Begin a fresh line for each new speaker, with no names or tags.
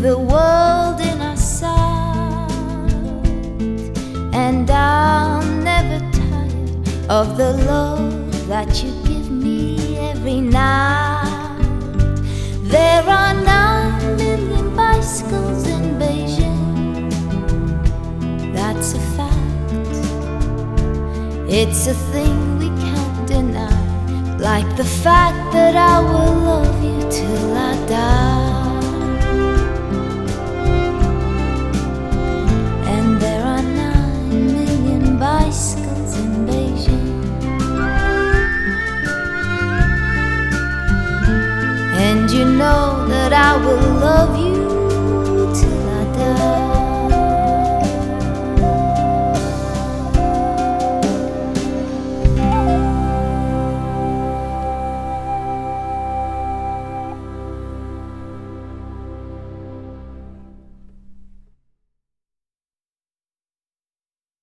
The world in our sight, and I'm never tired of the love that you give me every night. There are nine million bicycles in Beijing, that's a fact. It's a thing we can't deny. Like the fact that I will love you till I And you know that I will love you